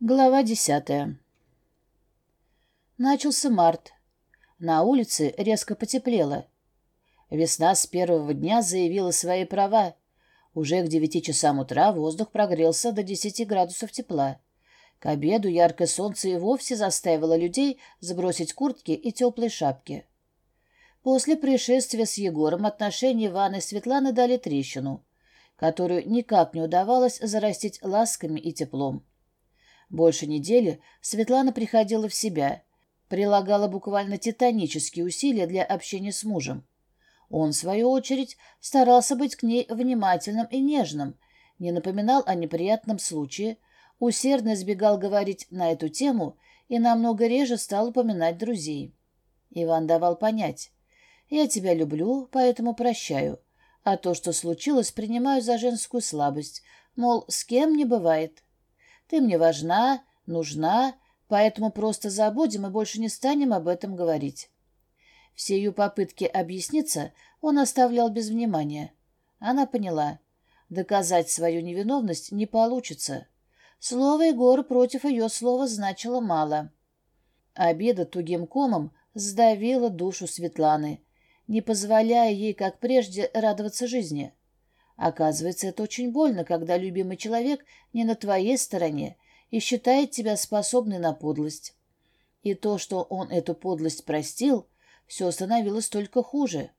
Глава десятая. Начался март. На улице резко потеплело. Весна с первого дня заявила свои права. Уже к девяти часам утра воздух прогрелся до десяти градусов тепла. К обеду яркое солнце и вовсе заставило людей сбросить куртки и теплые шапки. После происшествия с Егором отношения Ивана и Светланы дали трещину, которую никак не удавалось зарастить ласками и теплом. Больше недели Светлана приходила в себя, прилагала буквально титанические усилия для общения с мужем. Он, в свою очередь, старался быть к ней внимательным и нежным, не напоминал о неприятном случае, усердно избегал говорить на эту тему и намного реже стал упоминать друзей. Иван давал понять «Я тебя люблю, поэтому прощаю, а то, что случилось, принимаю за женскую слабость, мол, с кем не бывает». Ты мне важна, нужна, поэтому просто забудем и больше не станем об этом говорить». Все ее попытки объясниться он оставлял без внимания. Она поняла. Доказать свою невиновность не получится. Слово Егора против ее слова значило мало. Обеда тугим комом сдавила душу Светланы, не позволяя ей, как прежде, радоваться жизни. Оказывается, это очень больно, когда любимый человек не на твоей стороне и считает тебя способной на подлость. И то, что он эту подлость простил, все становилось только хуже.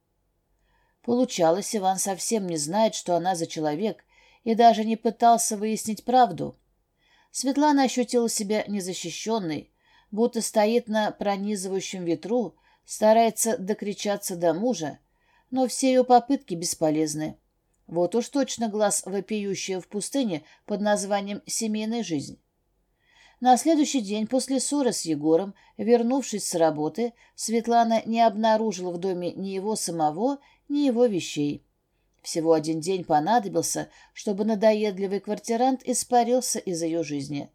Получалось, Иван совсем не знает, что она за человек, и даже не пытался выяснить правду. Светлана ощутила себя незащищенной, будто стоит на пронизывающем ветру, старается докричаться до мужа, но все ее попытки бесполезны. Вот уж точно глаз вопиющий в пустыне под названием «семейная жизнь». На следующий день после ссоры с Егором, вернувшись с работы, Светлана не обнаружила в доме ни его самого, ни его вещей. Всего один день понадобился, чтобы надоедливый квартирант испарился из ее жизни.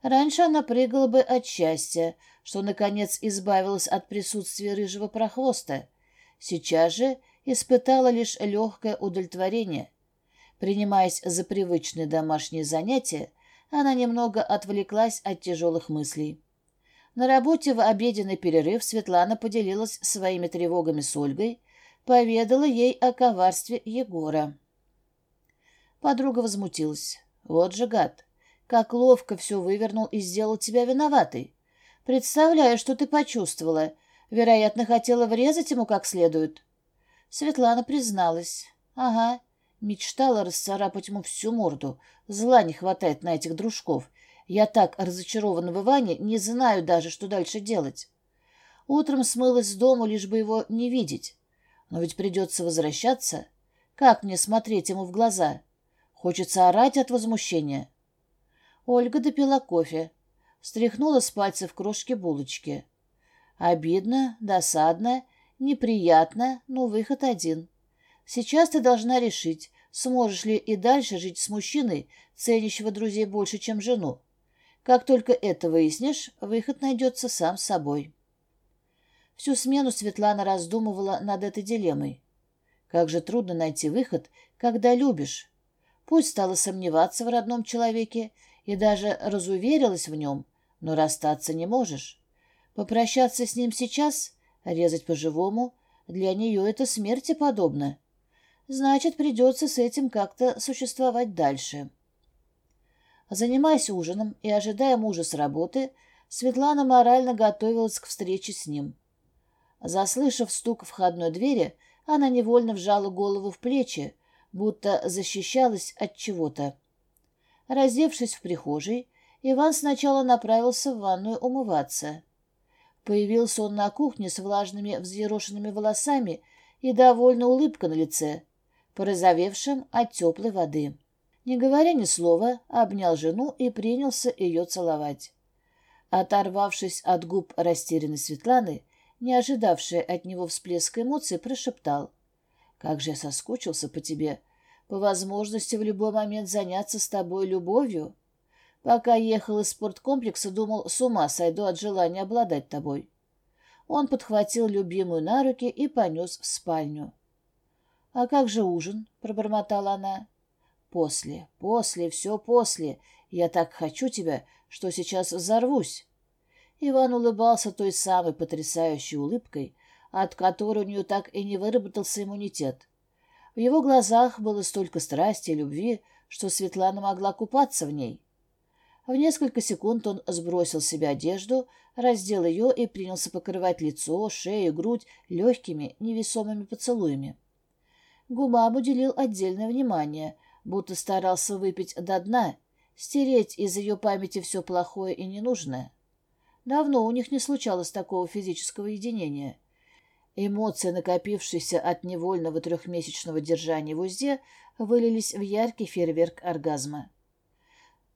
Раньше она прыгала бы от счастья, что, наконец, избавилась от присутствия рыжего прохвоста. испытала лишь легкое удовлетворение. Принимаясь за привычные домашние занятия, она немного отвлеклась от тяжелых мыслей. На работе в обеденный перерыв Светлана поделилась своими тревогами с Ольгой, поведала ей о коварстве Егора. Подруга возмутилась. «Вот же гад! Как ловко все вывернул и сделал тебя виноватой! Представляю, что ты почувствовала. Вероятно, хотела врезать ему как следует». Светлана призналась. Ага, мечтала расцарапать ему всю морду. Зла не хватает на этих дружков. Я так разочарована в Иване, не знаю даже, что дальше делать. Утром смылась с дому, лишь бы его не видеть. Но ведь придется возвращаться. Как мне смотреть ему в глаза? Хочется орать от возмущения. Ольга допила кофе. встряхнула с пальцев крошки булочки. Обидно, досадно Неприятно, но выход один. Сейчас ты должна решить, сможешь ли и дальше жить с мужчиной, ценящего друзей больше, чем жену. Как только это выяснишь, выход найдется сам собой. Всю смену Светлана раздумывала над этой дилеммой. Как же трудно найти выход, когда любишь. Пусть стала сомневаться в родном человеке и даже разуверилась в нем, но расстаться не можешь. Попрощаться с ним сейчас Резать по-живому? Для нее это смерти подобно. Значит, придется с этим как-то существовать дальше. Занимаясь ужином и ожидая мужа с работы, Светлана морально готовилась к встрече с ним. Заслышав стук входной двери, она невольно вжала голову в плечи, будто защищалась от чего-то. Раздевшись в прихожей, Иван сначала направился в ванную умываться — Появился он на кухне с влажными взъерошенными волосами и довольно улыбка на лице, порозовевшим от теплой воды. Не говоря ни слова, обнял жену и принялся ее целовать. Оторвавшись от губ растерянной Светланы, не ожидавшая от него всплеска эмоций, прошептал. «Как же я соскучился по тебе! По возможности в любой момент заняться с тобой любовью!» Пока ехал из спорткомплекса, думал, с ума сойду от желания обладать тобой. Он подхватил любимую на руки и понес в спальню. «А как же ужин?» — пробормотала она. «После, после, все после. Я так хочу тебя, что сейчас взорвусь». Иван улыбался той самой потрясающей улыбкой, от которой у нее так и не выработался иммунитет. В его глазах было столько страсти и любви, что Светлана могла купаться в ней. В несколько секунд он сбросил с себя одежду, раздел ее и принялся покрывать лицо, шею, грудь легкими, невесомыми поцелуями. Гумам уделил отдельное внимание, будто старался выпить до дна, стереть из ее памяти все плохое и ненужное. Давно у них не случалось такого физического единения. Эмоции, накопившиеся от невольного трехмесячного держания в узде, вылились в яркий фейерверк оргазма.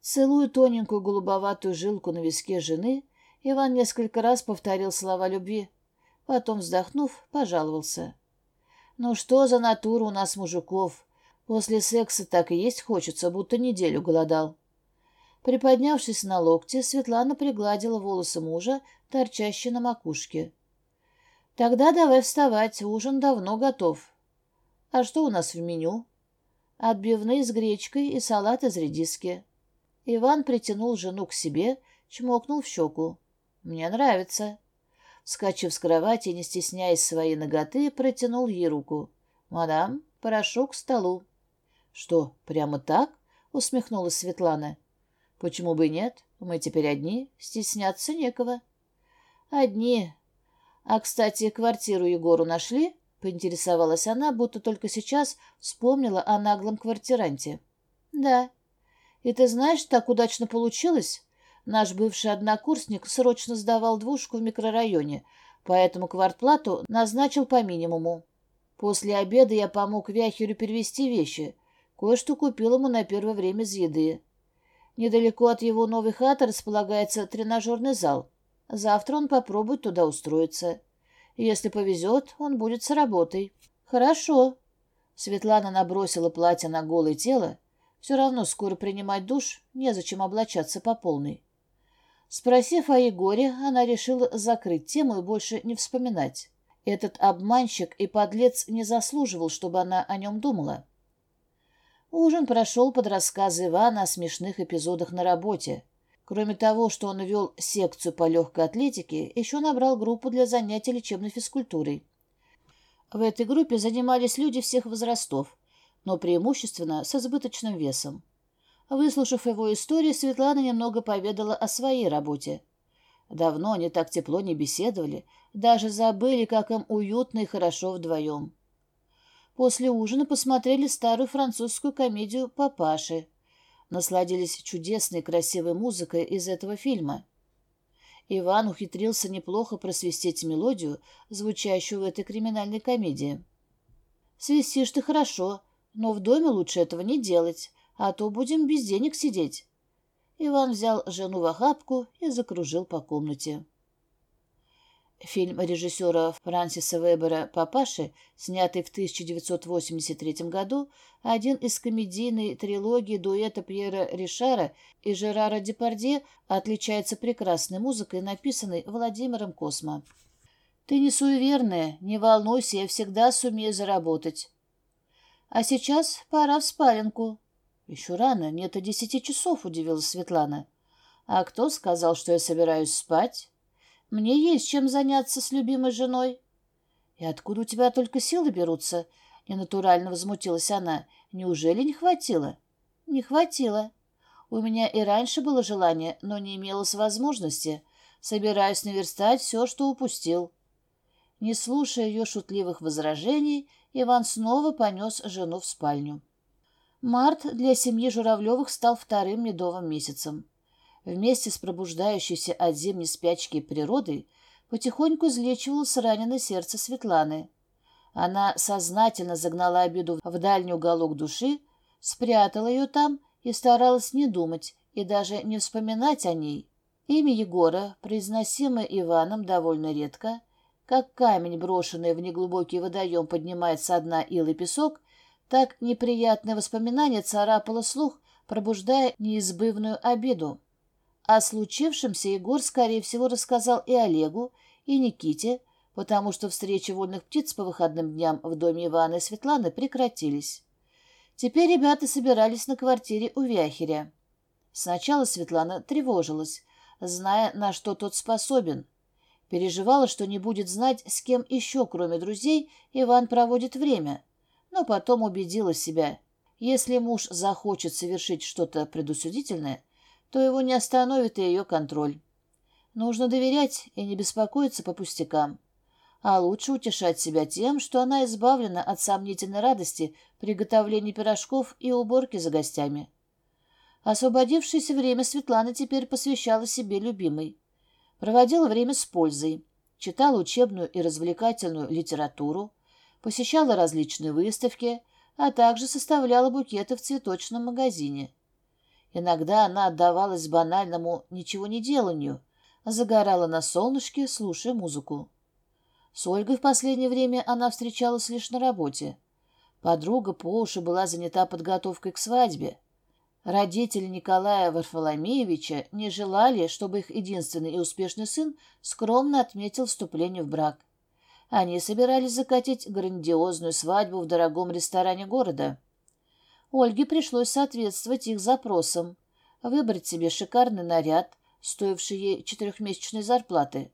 Целую тоненькую голубоватую жилку на виске жены, Иван несколько раз повторил слова любви. Потом, вздохнув, пожаловался. «Ну что за натура у нас, мужиков? После секса так и есть хочется, будто неделю голодал». Приподнявшись на локте, Светлана пригладила волосы мужа, торчащие на макушке. «Тогда давай вставать, ужин давно готов». «А что у нас в меню?» «Отбивные с гречкой и салат из редиски». Иван притянул жену к себе, чмокнул в щеку. «Мне нравится». Скачив с кровати, не стесняясь своей ноготы, протянул ей руку. «Мадам, прошу к столу». «Что, прямо так?» — усмехнулась Светлана. «Почему бы и нет? Мы теперь одни, стесняться некого». «Одни. А, кстати, квартиру Егору нашли?» — поинтересовалась она, будто только сейчас вспомнила о наглом квартиранте. «Да», и ты знаешь, так удачно получилось. Наш бывший однокурсник срочно сдавал двушку в микрорайоне, поэтому квартплату назначил по минимуму. После обеда я помог Вяхерю перевести вещи. Кое-что купил ему на первое время с еды. Недалеко от его новой хаты располагается тренажерный зал. Завтра он попробует туда устроиться. Если повезет, он будет с работой. Хорошо. Светлана набросила платье на голое тело, все равно скоро принимать душ, незачем облачаться по полной. Спросив о Егоре, она решила закрыть тему и больше не вспоминать. Этот обманщик и подлец не заслуживал, чтобы она о нем думала. Ужин прошел под рассказы Ивана о смешных эпизодах на работе. Кроме того, что он вел секцию по легкой атлетике, еще набрал группу для занятий лечебной физкультурой. В этой группе занимались люди всех возрастов, но преимущественно с избыточным весом. Выслушав его историю, Светлана немного поведала о своей работе. Давно они так тепло не беседовали, даже забыли, как им уютно и хорошо вдвоем. После ужина посмотрели старую французскую комедию «Папаши». Насладились чудесной красивой музыкой из этого фильма. Иван ухитрился неплохо просвистеть мелодию, звучащую в этой криминальной комедии. «Свистишь ты хорошо», но в доме лучше этого не делать, а то будем без денег сидеть. Иван взял жену в охапку и закружил по комнате. Фильм режиссера Франсиса Вебера «Папаши», снятый в 1983 году, один из комедийной трилогии дуэта Пьера Ришара и Жерара Депардье, отличается прекрасной музыкой, написанной Владимиром Космо. «Ты не суеверная, не волнуйся, я всегда сумею заработать. А сейчас пора в спаленку. Еще рано, нет и десяти часов, удивилась Светлана. А кто сказал, что я собираюсь спать? Мне есть чем заняться с любимой женой. И откуда у тебя только силы берутся? Ненатурально возмутилась она. Неужели не хватило? Не хватило. У меня и раньше было желание, но не имелось возможности. Собираюсь наверстать все, Иван снова понес жену в спальню. Март для семьи Журавлевых стал вторым медовым месяцем. Вместе с пробуждающейся от зимней спячки природой потихоньку излечивалось раненое сердце Светланы. Она сознательно загнала обиду в дальний уголок души, спрятала ее там и старалась не думать и даже не вспоминать о ней. Имя Егора, произносимое Иваном довольно редко, как камень, брошенный в неглубокий водоем, поднимает со дна ил и песок, так неприятное воспоминание царапало слух, пробуждая неизбывную обиду. О случившемся Егор, скорее всего, рассказал и Олегу, и Никите, потому что встречи вольных птиц по выходным дням в доме Ивана и Светланы прекратились. Теперь ребята собирались на квартире у Вяхеря. Сначала Светлана тревожилась, зная, на что тот способен — Переживала, что не будет знать, с кем еще, кроме друзей, Иван проводит время. Но потом убедила себя. Если муж захочет совершить что-то предусудительное, то его не остановит и ее контроль. Нужно доверять и не беспокоиться по пустякам. А лучше утешать себя тем, что она избавлена от сомнительной радости приготовления пирожков и уборки за гостями. Освободившееся время Светлана теперь посвящала себе любимой. Проводила время с пользой, читала учебную и развлекательную литературу, посещала различные выставки, а также составляла букеты в цветочном магазине. Иногда она отдавалась банальному ничего не деланию, а загорала на солнышке, слушая музыку. С Ольгой в последнее время она встречалась лишь на работе. Подруга по уши была занята подготовкой к свадьбе. Родители Николая Варфоломеевича не желали, чтобы их единственный и успешный сын скромно отметил вступление в брак. Они собирались закатить грандиозную свадьбу в дорогом ресторане города. Ольге пришлось соответствовать их запросам, выбрать себе шикарный наряд, стоивший ей четырехмесячной зарплаты.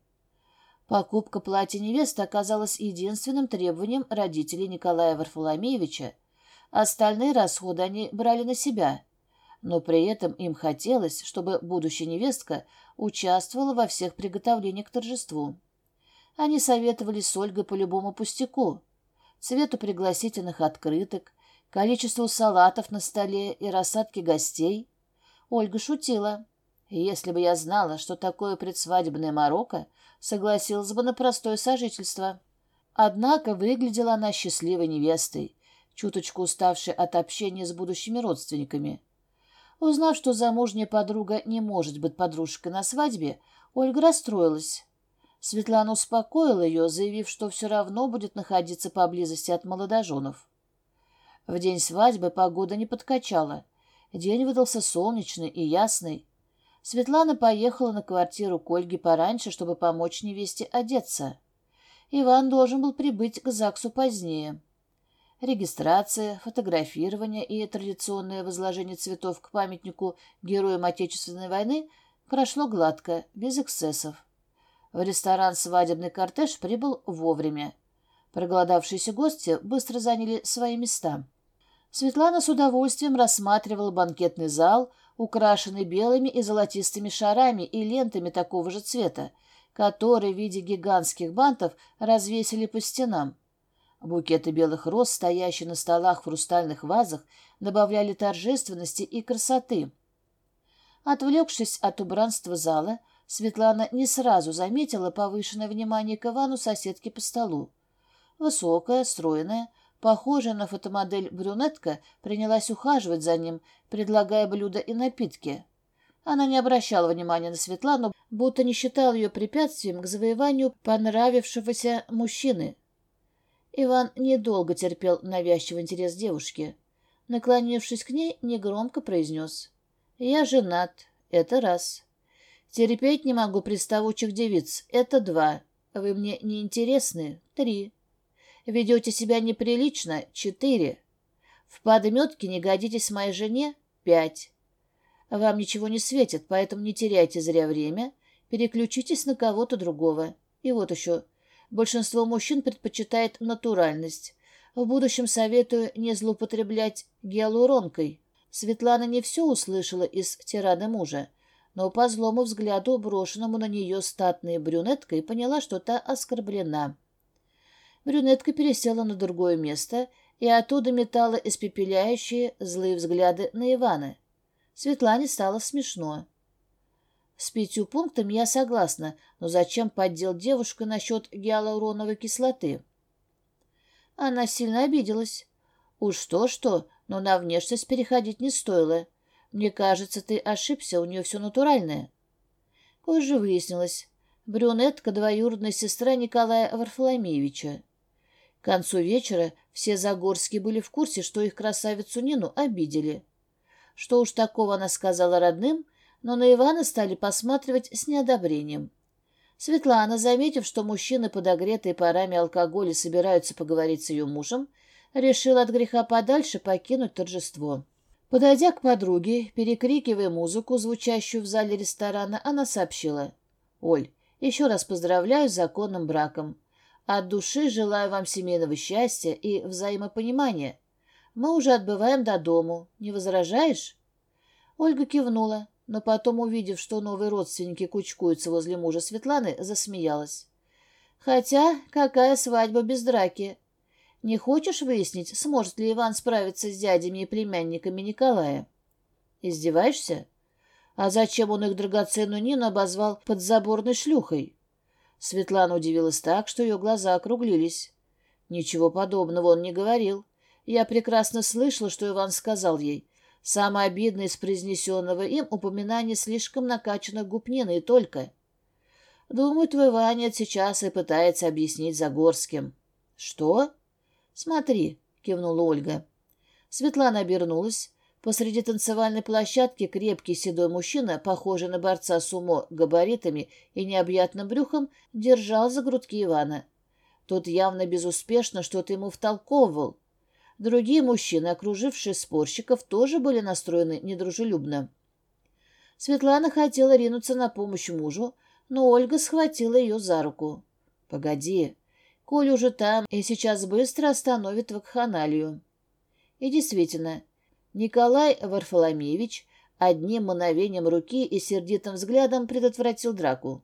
Покупка платья невесты оказалась единственным требованием родителей Николая Варфоломеевича. Остальные расходы они брали на себя – но при этом им хотелось, чтобы будущая невестка участвовала во всех приготовлениях к торжеству. Они советовали с Ольгой по любому пустяку, цвету пригласительных открыток, количеству салатов на столе и рассадке гостей. Ольга шутила. «Если бы я знала, что такое предсвадебное Марокко, согласилась бы на простое сожительство». Однако выглядела она счастливой невестой, чуточку уставшей от общения с будущими родственниками. Узнав, что замужняя подруга не может быть подружкой на свадьбе, Ольга расстроилась. Светлана успокоила ее, заявив, что все равно будет находиться поблизости от молодоженов. В день свадьбы погода не подкачала. День выдался солнечный и ясный. Светлана поехала на квартиру к Ольге пораньше, чтобы помочь невесте одеться. Иван должен был прибыть к ЗАГСу позднее регистрация, фотографирование и традиционное возложение цветов к памятнику героям Отечественной войны прошло гладко, без эксцессов. В ресторан свадебный кортеж прибыл вовремя. Проголодавшиеся гости быстро заняли свои места. Светлана с удовольствием рассматривала банкетный зал, украшенный белыми и золотистыми шарами и лентами такого же цвета, которые в виде гигантских бантов развесили по стенам. Букеты белых роз, стоящие на столах в хрустальных вазах, добавляли торжественности и красоты. Отвлекшись от убранства зала, Светлана не сразу заметила повышенное внимание к Ивану соседки по столу. Высокая, стройная, похожая на фотомодель брюнетка принялась ухаживать за ним, предлагая блюда и напитки. Она не обращала внимания на Светлану, будто не считала ее препятствием к завоеванию понравившегося мужчины. Иван недолго терпел навязчивый интерес девушки. Наклонившись к ней, негромко произнес. «Я женат. Это раз. Терпеть не могу приставучих девиц. Это два. Вы мне неинтересны. Три. Ведете себя неприлично. Четыре. В подметке не годитесь моей жене. Пять. Вам ничего не светит, поэтому не теряйте зря время. Переключитесь на кого-то другого. И вот еще большинство мужчин предпочитает натуральность. В будущем советую не злоупотреблять гиалуронкой. Светлана не все услышала из тирады мужа, но по злому взгляду, брошенному на нее статной брюнеткой, поняла, что та оскорблена. Брюнетка пересела на другое место и оттуда метала испепеляющие злые взгляды на Ивана. Светлане стало смешно. С пятью пунктами я согласна, но зачем поддел девушку насчет гиалуроновой кислоты? Она сильно обиделась. Уж то-что, но на внешность переходить не стоило. Мне кажется, ты ошибся, у нее все натуральное. Позже выяснилось. Брюнетка — двоюродная сестра Николая Варфоломеевича. К концу вечера все Загорские были в курсе, что их красавицу Нину обидели. Что уж такого она сказала родным — Но на Ивана стали посматривать с неодобрением. Светлана, заметив, что мужчины, подогретые парами алкоголя, собираются поговорить с ее мужем, решила от греха подальше покинуть торжество. Подойдя к подруге, перекрикивая музыку, звучащую в зале ресторана, она сообщила. «Оль, еще раз поздравляю с законным браком. От души желаю вам семейного счастья и взаимопонимания. Мы уже отбываем до дому. Не возражаешь?» Ольга кивнула но потом, увидев, что новые родственники кучкуются возле мужа Светланы, засмеялась. «Хотя, какая свадьба без драки? Не хочешь выяснить, сможет ли Иван справиться с дядями и племянниками Николая?» «Издеваешься? А зачем он их драгоценную Нину обозвал подзаборной шлюхой?» Светлана удивилась так, что ее глаза округлились. «Ничего подобного он не говорил. Я прекрасно слышала, что Иван сказал ей. Самое обидное из произнесенного им упоминание слишком накачанных губ Нины и только. Думаю, твой Ваня сейчас и пытается объяснить Загорским. Что? «Смотри», — кивнула Ольга. Светлана обернулась. Посреди танцевальной площадки крепкий седой мужчина, похожий на борца сумо габаритами и необъятным брюхом, держал за грудки Ивана. Тот явно безуспешно что-то ему втолковывал. Другие мужчины, окружившие спорщиков, тоже были настроены недружелюбно. Светлана хотела ринуться на помощь мужу, но Ольга схватила ее за руку. «Погоди, Коля уже там и сейчас быстро остановит вакханалию». И действительно, Николай Варфоломеевич одним мановением руки и сердитым взглядом предотвратил драку.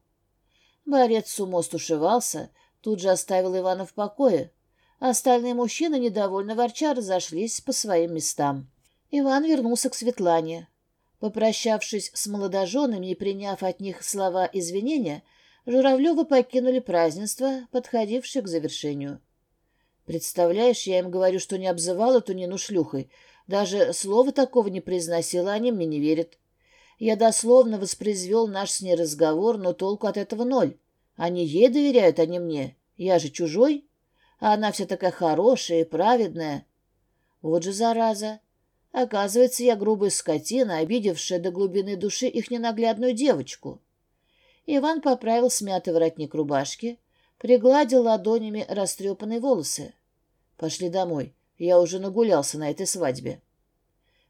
Борец с умо стушевался, тут же оставил Ивана в покое, Остальные мужчины недовольно ворча разошлись по своим местам. Иван вернулся к Светлане. Попрощавшись с молодоженами и приняв от них слова извинения, Журавлевы покинули празднество, подходившее к завершению. Представляешь, я им говорю, что не обзывала Тунину шлюхой. Даже слова такого не произносила, они мне не верят. Я дословно воспроизвел наш с ней разговор, но толку от этого ноль. Они ей доверяют, а не мне. Я же чужой. А Она вся такая хорошая и праведная. Вот же зараза. Оказывается, я грубая скотина, обидевшая до глубины души их ненаглядную девочку. Иван поправил смятый воротник рубашки, пригладил ладонями растрепанные волосы. Пошли домой. Я уже нагулялся на этой свадьбе.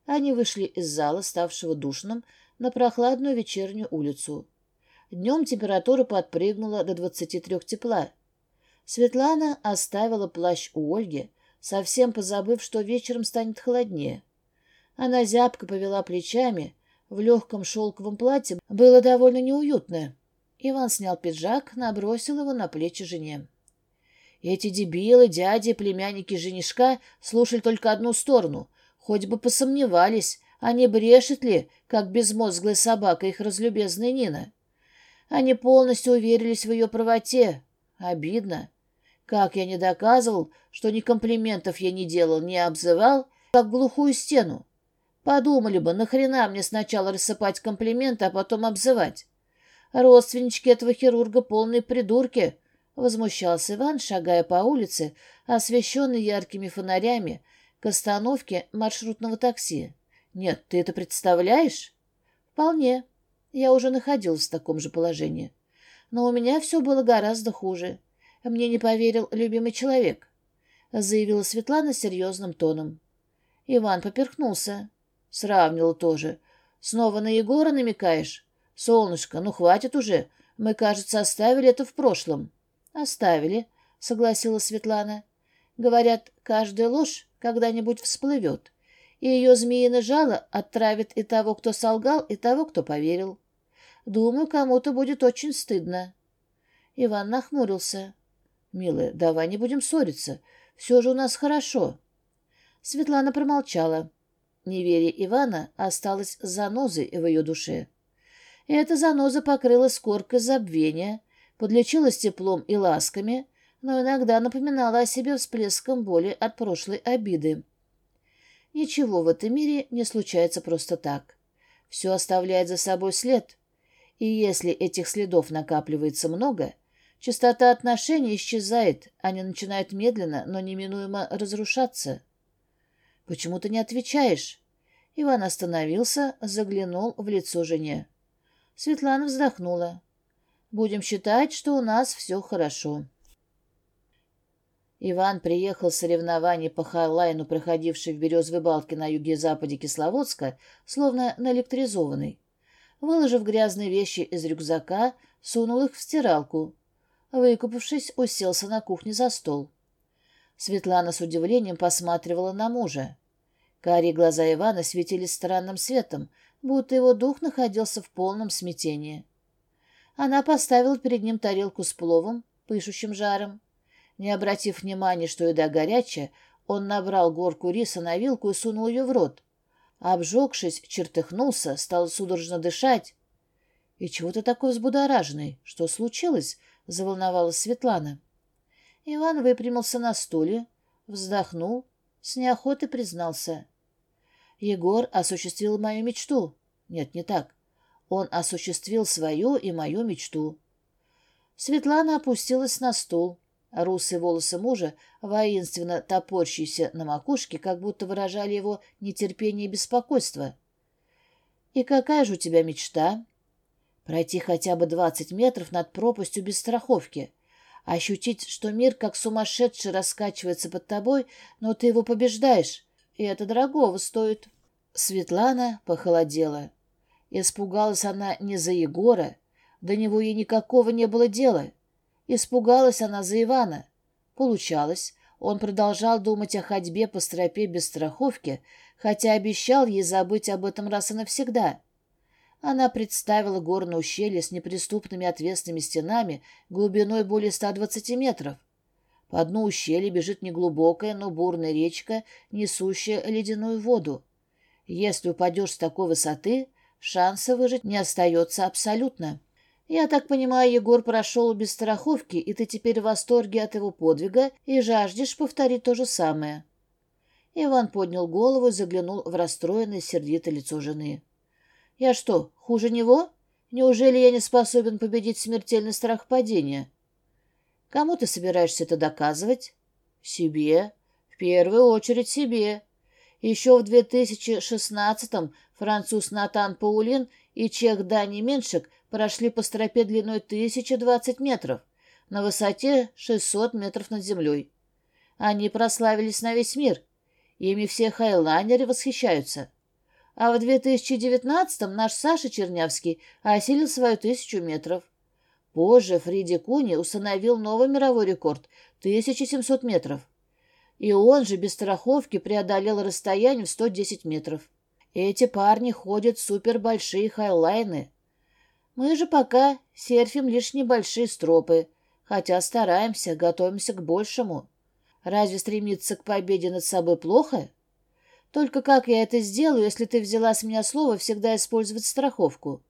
Они вышли из зала, ставшего душным, на прохладную вечернюю улицу. Днем температура подпрыгнула до 23 тепла. Светлана оставила плащ у Ольги, совсем позабыв, что вечером станет холоднее. Она зябко повела плечами, в легком шелковом платье было довольно неуютно. Иван снял пиджак, набросил его на плечи жене. Эти дебилы, дяди, племянники женишка слушали только одну сторону. Хоть бы посомневались, а не брешет ли, как безмозглая собака их разлюбезная Нина. Они полностью уверились в ее правоте, Обидно. Как я не доказывал, что ни комплиментов я не делал, не обзывал, как глухую стену. Подумали бы, нахрена мне сначала рассыпать комплименты, а потом обзывать. Родственнички этого хирурга полные придурки, — возмущался Иван, шагая по улице, освещенной яркими фонарями, к остановке маршрутного такси. «Нет, ты это представляешь?» «Вполне. Я уже находился в таком же положении» но у меня все было гораздо хуже. Мне не поверил любимый человек», — заявила Светлана серьезным тоном. Иван поперхнулся. Сравнил тоже. «Снова на Егора намекаешь? Солнышко, ну хватит уже. Мы, кажется, оставили это в прошлом». «Оставили», — согласилась Светлана. «Говорят, каждая ложь когда-нибудь всплывет, и ее змеиное жало отравит и того, кто солгал, и того, кто поверил». Думаю, кому-то будет очень стыдно». Иван нахмурился. «Милая, давай не будем ссориться. Все же у нас хорошо». Светлана промолчала. Неверие Ивана осталось занозой в ее душе. Эта заноза покрылась коркой забвения, подлечилась теплом и ласками, но иногда напоминала о себе всплеском боли от прошлой обиды. Ничего в этом мире не случается просто так. Все оставляет за собой след. И если этих следов накапливается много, частота отношений исчезает, они начинают медленно, но неминуемо разрушаться. «Почему ты не отвечаешь?» Иван остановился, заглянул в лицо жене. Светлана вздохнула. «Будем считать, что у нас все хорошо». Иван приехал с соревнований по хайлайну, проходившей в Березовой балке на юге-западе Кисловодска, словно наэлектризованный. Выложив грязные вещи из рюкзака, сунул их в стиралку. выкупавшись, уселся на кухне за стол. Светлана с удивлением посматривала на мужа. Карие глаза Ивана светились странным светом, будто его дух находился в полном смятении. Она поставила перед ним тарелку с пловом, пышущим жаром. Не обратив внимания, что еда горячая, он набрал горку риса на вилку и сунул ее в рот обжегшись, чертыхнулся, стал судорожно дышать. «И чего ты такой взбудораженный? Что случилось?» — заволновалась Светлана. Иван выпрямился на стуле, вздохнул, с неохотой признался. «Егор осуществил мою мечту. Нет, не так. Он осуществил свою и мою мечту». Светлана опустилась на стул. Русые волосы мужа, воинственно топорщиеся на макушке, как будто выражали его нетерпение и беспокойство. «И какая же у тебя мечта?» «Пройти хотя бы двадцать метров над пропастью без страховки. Ощутить, что мир как сумасшедший раскачивается под тобой, но ты его побеждаешь, и это дорогого стоит». Светлана похолодела. Испугалась она не за Егора, до него ей никакого не было дела. Испугалась она за Ивана. Получалось, он продолжал думать о ходьбе по стропе без страховки, хотя обещал ей забыть об этом раз и навсегда. Она представила горное ущелье с неприступными отвесными стенами глубиной более 120 метров. По дну ущелья бежит неглубокая, но бурная речка, несущая ледяную воду. Если упадешь с такой высоты, шанса выжить не остается абсолютно. Я так понимаю, Егор прошел без страховки, и ты теперь в восторге от его подвига и жаждешь повторить то же самое. Иван поднял голову и заглянул в расстроенное сердитое лицо жены. «Я что, хуже него? Неужели я не способен победить смертельный страх падения?» «Кому ты собираешься это доказывать?» «Себе. В первую очередь себе. Еще в 2016-м француз Натан Паулин – и чех Дани Меншик прошли по стропе длиной 1020 метров, на высоте 600 метров над землей. Они прославились на весь мир. Ими все хайлайнеры восхищаются. А в 2019-м наш Саша Чернявский осилил свою тысячу метров. Позже Фриди Куни установил новый мировой рекорд — 1700 метров и он же без страховки преодолел расстояние в 110 метров. Эти парни ходят супербольшие большие хайлайны. Мы же пока серфим лишь небольшие стропы, хотя стараемся, готовимся к большему. Разве стремиться к победе над собой плохо? Только как я это сделаю, если ты взяла с меня слово всегда использовать страховку?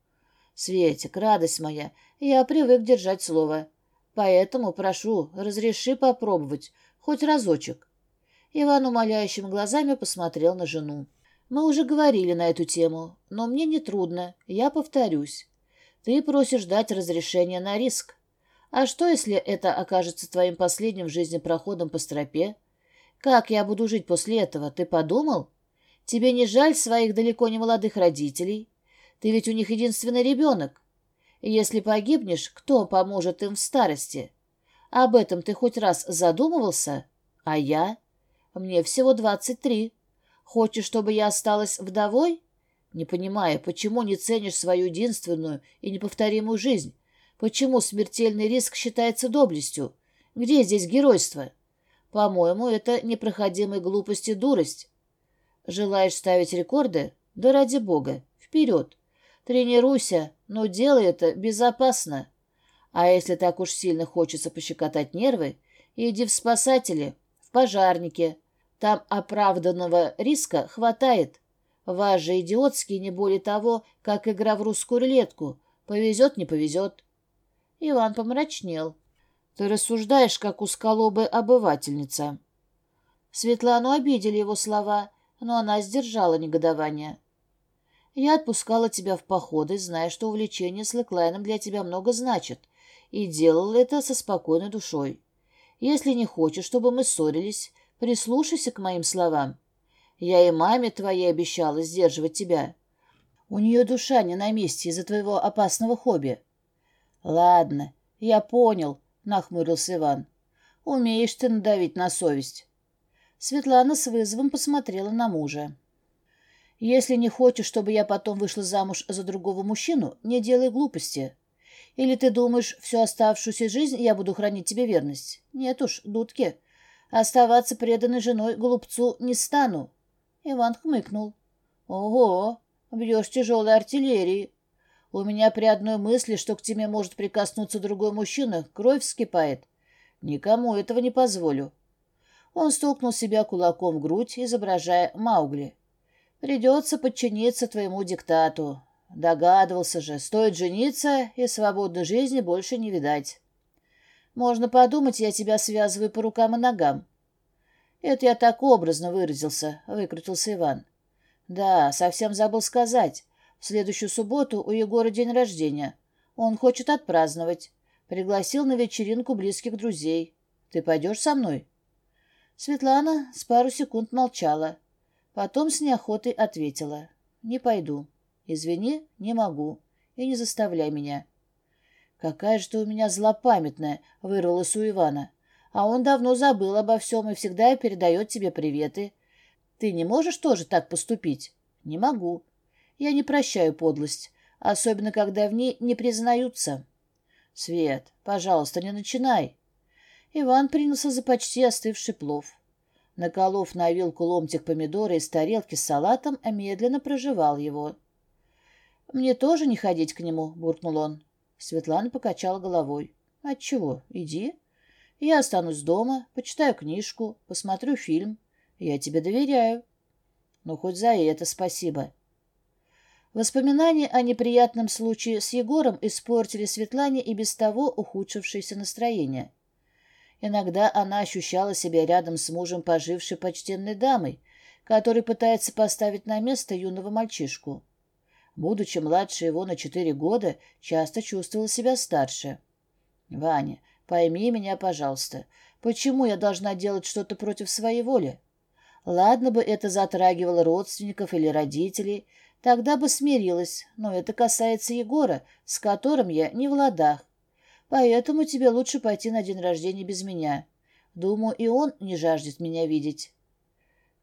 Светик, радость моя, я привык держать слово. Поэтому, прошу, разреши попробовать, хоть разочек. Иван умоляющим глазами посмотрел на жену. Мы уже говорили на эту тему, но мне не трудно, я повторюсь. Ты просишь дать разрешение на риск. А что, если это окажется твоим последним в жизни проходом по стропе? Как я буду жить после этого, ты подумал? Тебе не жаль своих далеко не молодых родителей? Ты ведь у них единственный ребенок. Если погибнешь, кто поможет им в старости? Об этом ты хоть раз задумывался? А я? Мне всего двадцать три. Хочешь, чтобы я осталась вдовой? Не понимаю, почему не ценишь свою единственную и неповторимую жизнь? Почему смертельный риск считается доблестью? Где здесь геройство? По-моему, это непроходимой глупости, дурость. Желаешь ставить рекорды? Да ради бога, вперед. Тренируйся, но делай это безопасно. А если так уж сильно хочется пощекотать нервы, иди в спасатели, в пожарники, там оправданного риска хватает. Вас же идиотский не более того, как игра в русскую рулетку. Повезет, не повезет. Иван помрачнел. Ты рассуждаешь, как у узколобая обывательница. Светлану обидели его слова, но она сдержала негодование. Я отпускала тебя в походы, зная, что увлечение с Леклайном для тебя много значит, и делала это со спокойной душой. Если не хочешь, чтобы мы ссорились, Прислушайся к моим словам. Я и маме твоей обещала сдерживать тебя. У нее душа не на месте из-за твоего опасного хобби. — Ладно, я понял, — нахмурился Иван. — Умеешь ты надавить на совесть. Светлана с вызовом посмотрела на мужа. — Если не хочешь, чтобы я потом вышла замуж за другого мужчину, не делай глупости. Или ты думаешь, всю оставшуюся жизнь я буду хранить тебе верность? Нет уж, дудки, Оставаться преданной женой глупцу не стану. Иван хмыкнул. Ого, бьешь тяжелой артиллерии. У меня при одной мысли, что к тебе может прикоснуться другой мужчина, кровь вскипает. Никому этого не позволю. Он стукнул себя кулаком в грудь, изображая Маугли. «Придется подчиниться твоему диктату. Догадывался же, стоит жениться, и свободной жизни больше не видать». Можно подумать, я тебя связываю по рукам и ногам. Это я так образно выразился, — выкрутился Иван. Да, совсем забыл сказать. В следующую субботу у Егора день рождения. Он хочет отпраздновать. Пригласил на вечеринку близких друзей. Ты пойдешь со мной? Светлана с пару секунд молчала. Потом с неохотой ответила. Не пойду. Извини, не могу. И не заставляй меня. — «Какая же ты у меня злопамятная!» — вырвалась у Ивана. «А он давно забыл обо всем и всегда передает тебе приветы. Ты не можешь тоже так поступить?» «Не могу. Я не прощаю подлость, особенно когда в ней не признаются». «Свет, пожалуйста, не начинай!» Иван принялся за почти остывший плов. Наколов на вилку ломтик помидора из тарелки с салатом, а медленно прожевал его. «Мне тоже не ходить к нему», — буркнул он. Светлана покачала головой. «Отчего? Иди. Я останусь дома, почитаю книжку, посмотрю фильм. Я тебе доверяю. Ну, хоть за это спасибо». Воспоминания о неприятном случае с Егором испортили Светлане и без того ухудшившееся настроение. Иногда она ощущала себя рядом с мужем пожившей почтенной дамой, который пытается поставить на место юного мальчишку будучи младше его на четыре года, часто чувствовала себя старше. «Ваня, пойми меня, пожалуйста, почему я должна делать что-то против своей воли? Ладно бы это затрагивало родственников или родителей, тогда бы смирилась, но это касается Егора, с которым я не в ладах. Поэтому тебе лучше пойти на день рождения без меня. Думаю, и он не жаждет меня видеть».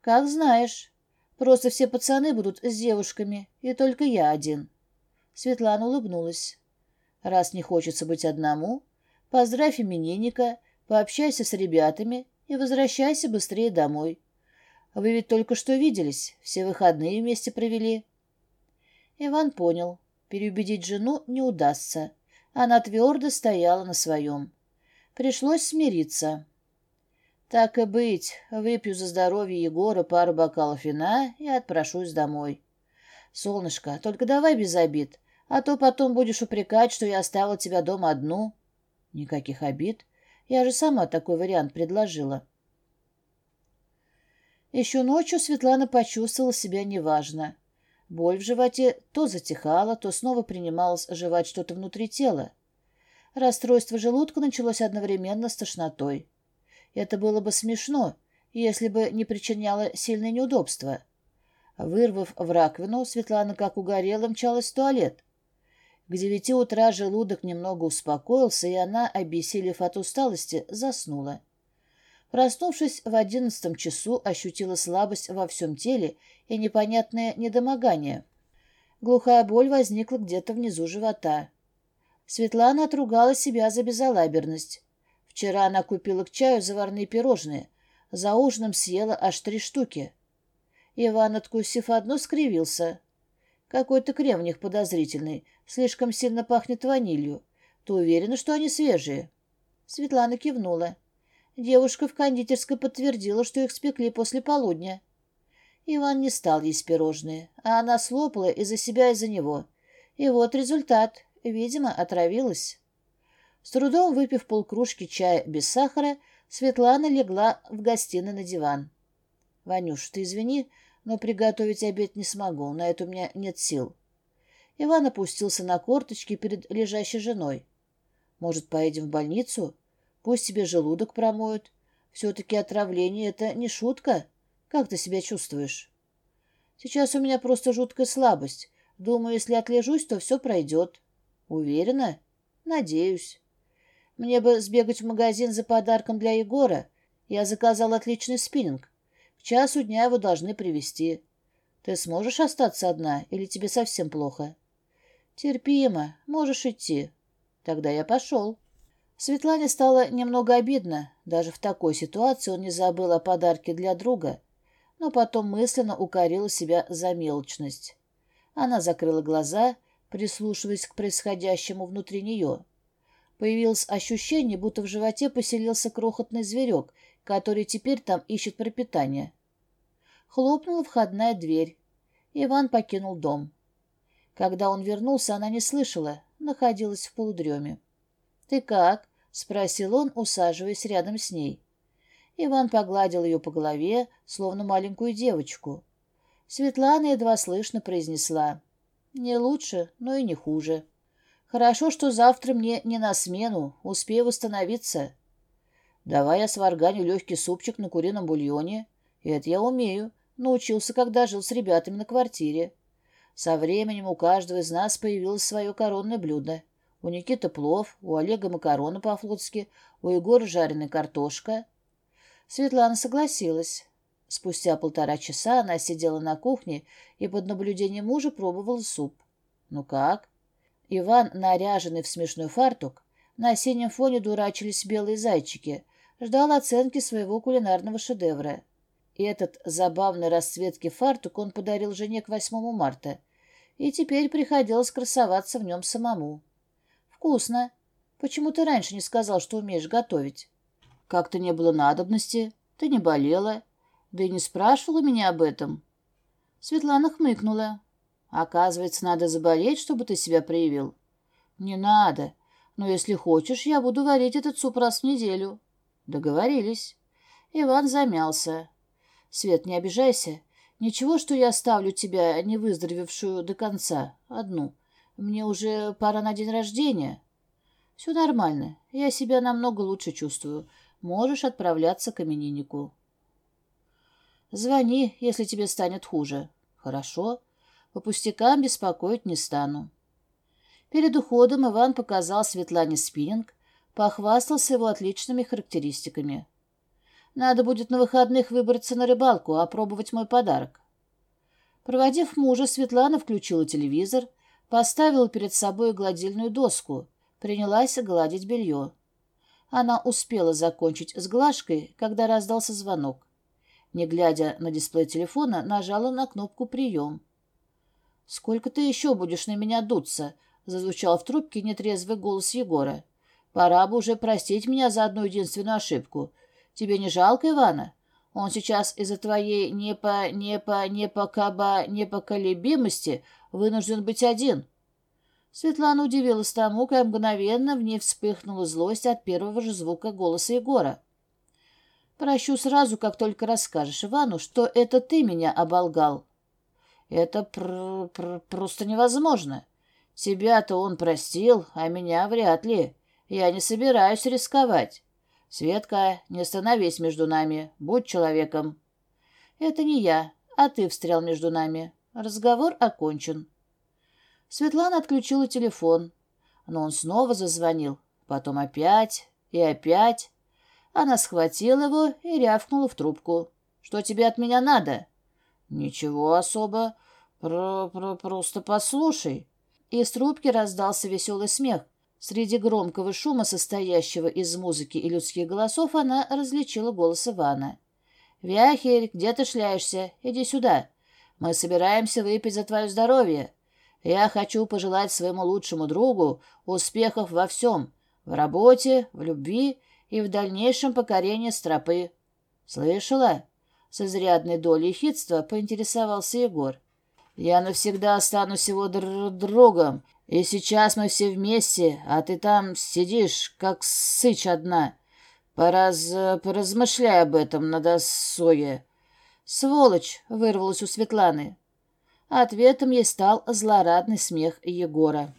«Как знаешь». Просто все пацаны будут с девушками, и только я один. Светлана улыбнулась. Раз не хочется быть одному, поздравь именинника, пообщайся с ребятами и возвращайся быстрее домой. Вы ведь только что виделись, все выходные вместе провели. Иван понял, переубедить жену не удастся. Она твердо стояла на своем. Пришлось смириться. Так и быть, выпью за здоровье Егора пару бокалов вина и отпрошусь домой. Солнышко, только давай без обид, а то потом будешь упрекать, что я оставила тебя дома одну. Никаких обид. Я же сама такой вариант предложила. Еще ночью Светлана почувствовала себя неважно. Боль в животе то затихала, то снова принималась жевать что-то внутри тела. Расстройство желудка началось одновременно с тошнотой. Это было бы смешно, если бы не причиняло сильное неудобство. Вырвав в раковину, Светлана как угорела мчалась в туалет. К девяти утра желудок немного успокоился, и она, обессилев от усталости, заснула. Проснувшись в одиннадцатом часу, ощутила слабость во всем теле и непонятное недомогание. Глухая боль возникла где-то внизу живота. Светлана отругала себя за безалаберность. Вчера она купила к чаю заварные пирожные. За ужином съела аж три штуки. Иван, откусив одно скривился. Какой-то крем у них подозрительный. Слишком сильно пахнет ванилью. Ты уверена, что они свежие?» Светлана кивнула. Девушка в кондитерской подтвердила, что их спекли после полудня. Иван не стал есть пирожные, а она слопала из-за себя и за него. И вот результат. Видимо, отравилась. С трудом выпив полкружки чая без сахара, Светлана легла в гостиной на диван. «Ванюш, ты извини, но приготовить обед не смогу, на это у меня нет сил». Иван опустился на корточки перед лежащей женой. «Может, поедем в больницу? Пусть тебе желудок промоют. Все-таки отравление — это не шутка. Как ты себя чувствуешь?» «Сейчас у меня просто жуткая слабость. Думаю, если отлежусь, то все пройдет». «Уверена?» «Надеюсь». Мне бы сбегать в магазин за подарком для Егора. Я заказал отличный спиннинг. К часу дня его должны привезти. Ты сможешь остаться одна или тебе совсем плохо? Терпимо. Можешь идти. Тогда я пошел. Светлане стало немного обидно. Даже в такой ситуации он не забыл о подарке для друга. Но потом мысленно укорила себя за мелочность. Она закрыла глаза, прислушиваясь к происходящему внутри нее. Появилось ощущение, будто в животе поселился крохотный зверек, который теперь там ищет пропитание. Хлопнула входная дверь. Иван покинул дом. Когда он вернулся, она не слышала, находилась в полудреме. «Ты как?» — спросил он, усаживаясь рядом с ней. Иван погладил ее по голове, словно маленькую девочку. Светлана едва слышно произнесла. «Не лучше, но и не хуже». Хорошо, что завтра мне не на смену, успею восстановиться. Давай я сварганю легкий супчик на курином бульоне. Это я умею, научился, когда жил с ребятами на квартире. Со временем у каждого из нас появилось свое коронное блюдо. У Никиты плов, у Олега макароны по-флотски, у Егора жареная картошка. Светлана согласилась. Спустя полтора часа она сидела на кухне и под наблюдением мужа пробовала суп. «Ну как?» Иван, наряженный в смешной фартук, на синем фоне дурачились белые зайчики, ждал оценки своего кулинарного шедевра. И этот забавный расцветки фартук он подарил жене к 8 марта, и теперь приходилось красоваться в нем самому. «Вкусно. Почему ты раньше не сказал, что умеешь готовить?» «Как-то не было надобности. Ты не болела. Да и не спрашивала меня об этом». Светлана хмыкнула оказывается, надо заболеть, чтобы ты себя проявил. Не надо. Но если хочешь, я буду варить этот суп раз в неделю. Договорились. Иван замялся. Свет, не обижайся. Ничего, что я оставлю тебя, не выздоровевшую до конца, одну. Мне уже пора на день рождения. Все нормально. Я себя намного лучше чувствую. Можешь отправляться к имениннику. Звони, если тебе станет хуже. Хорошо. По пустякам беспокоить не стану. Перед уходом Иван показал Светлане спиннинг, похвастался его отличными характеристиками. Надо будет на выходных выбраться на рыбалку, опробовать мой подарок. Проводив мужа, Светлана включила телевизор, поставила перед собой гладильную доску, принялась гладить белье. Она успела закончить с глажкой, когда раздался звонок. Не глядя на дисплей телефона, нажала на кнопку «Прием». «Сколько ты еще будешь на меня дуться?» — зазвучал в трубке нетрезвый голос Егора. «Пора бы уже простить меня за одну единственную ошибку. Тебе не жалко Ивана? Он сейчас из-за твоей непо... непо... непокаба... непоколебимости вынужден быть один». Светлана удивилась тому, как мгновенно в ней вспыхнула злость от первого же звука голоса Егора. «Прощу сразу, как только расскажешь Ивану, что это ты меня оболгал», это пр пр просто невозможно. Себя-то он простил, а меня вряд ли. Я не собираюсь рисковать. Светка, не становись между нами, будь человеком. Это не я, а ты встрял между нами. Разговор окончен. Светлана отключила телефон, но он снова зазвонил. Потом опять и опять. Она схватила его и рявкнула в трубку. «Что тебе от меня надо?» «Ничего особо. Про -про Просто послушай». Из трубки раздался веселый смех. Среди громкого шума, состоящего из музыки и людских голосов, она различила голос Ивана. «Вяхерь, где ты шляешься? Иди сюда. Мы собираемся выпить за твое здоровье. Я хочу пожелать своему лучшему другу успехов во всем. В работе, в любви и в дальнейшем покорении стропы. Слышала?» с изрядной долей хитства поинтересовался Егор. «Я навсегда останусь его др другом, и сейчас мы все вместе, а ты там сидишь, как сыч одна. Пораз... Поразмышляй об этом на досуге». «Сволочь!» — вырвалось у Светланы. Ответом ей стал злорадный смех Егора.